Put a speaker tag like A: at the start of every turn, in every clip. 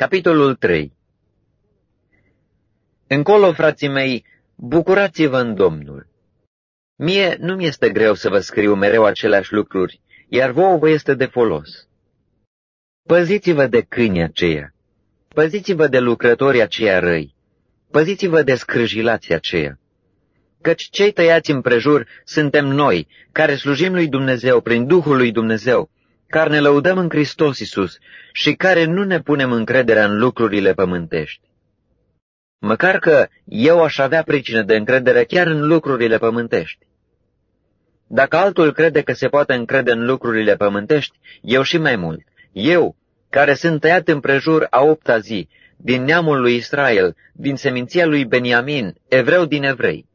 A: Capitolul 3 Încolo, frații mei, bucurați-vă în Domnul. Mie nu mi este greu să vă scriu mereu aceleași lucruri, iar vouă vă este de folos. Păziți-vă de câini aceia, păziți-vă de lucrătorii aceia răi, păziți-vă de scrâjilații aceia. Căci cei tăiați împrejur suntem noi, care slujim lui Dumnezeu prin Duhul lui Dumnezeu, care ne lăudăm în Hristos Isus și care nu ne punem încrederea în lucrurile pământești. Măcar că eu aș avea pricină de încredere chiar în lucrurile pământești. Dacă altul crede că se poate încrede în lucrurile pământești, eu și mai mult. Eu, care sunt tăiat împrejur a opta zi, din neamul lui Israel, din seminția lui Beniamin, evreu din evrei.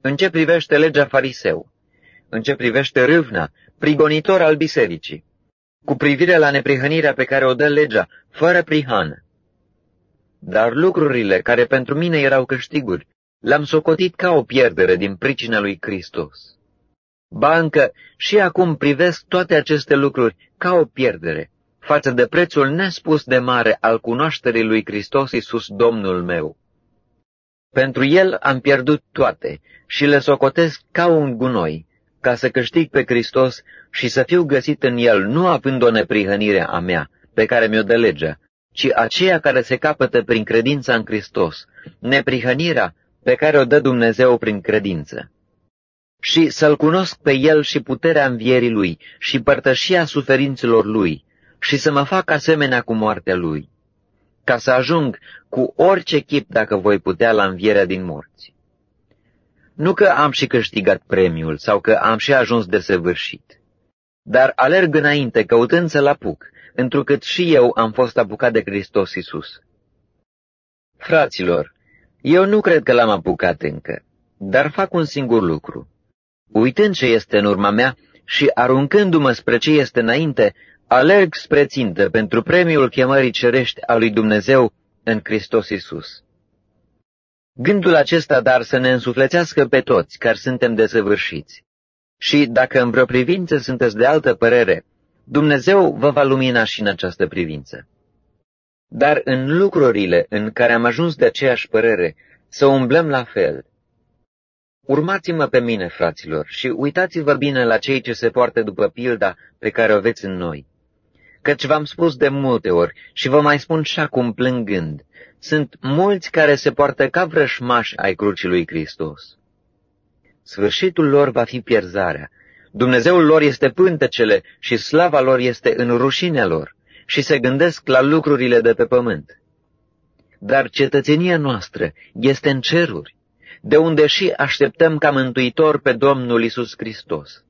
A: În ce privește legea fariseu, în ce privește râvna, prigonitor al bisericii, cu privire la neprihănirea pe care o dă legea, fără prihană. Dar lucrurile care pentru mine erau câștiguri, le-am socotit ca o pierdere din pricina lui Hristos. Ba încă și acum privesc toate aceste lucruri ca o pierdere, față de prețul nespus de mare al cunoașterii lui Hristos Iisus Domnul meu. Pentru El am pierdut toate și le socotesc ca un gunoi, ca să câștig pe Hristos și să fiu găsit în El, nu având o neprihănire a mea, pe care mi-o dă legea, ci aceea care se capătă prin credința în Hristos, neprihănirea pe care o dă Dumnezeu prin credință. Și să-L cunosc pe El și puterea învierii Lui și părtășia suferințelor Lui și să mă fac asemenea cu moartea Lui, ca să ajung cu orice chip, dacă voi putea, la învierea din morți. Nu că am și câștigat premiul sau că am și ajuns de săvârșit, dar alerg înainte căutând să-L apuc, întrucât și eu am fost apucat de Hristos Isus. Fraților, eu nu cred că l-am apucat încă, dar fac un singur lucru. Uitând ce este în urma mea și aruncându-mă spre ce este înainte, alerg spre țintă pentru premiul chemării cerești a lui Dumnezeu în Hristos Isus. Gândul acesta, dar, să ne însuflețească pe toți care suntem desăvârșiți. Și dacă în vreo privință sunteți de altă părere, Dumnezeu vă va lumina și în această privință. Dar în lucrurile în care am ajuns de aceeași părere, să umblăm la fel. Urmați-mă pe mine, fraților, și uitați-vă bine la cei ce se poartă după pilda pe care o veți în noi. Căci v-am spus de multe ori și vă mai spun și acum plângând, sunt mulți care se poartă ca vrășmași ai crucii lui Hristos. Sfârșitul lor va fi pierzarea, Dumnezeul lor este pântecele și slava lor este în rușinea lor și se gândesc la lucrurile de pe pământ. Dar cetățenia noastră este în ceruri, de unde și așteptăm ca mântuitor pe Domnul Isus Hristos.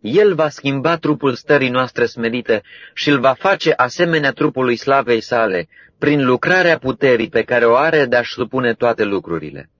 A: El va schimba trupul stării noastre smerite și îl va face asemenea trupului slavei sale, prin lucrarea puterii pe care o are de a-și supune toate lucrurile.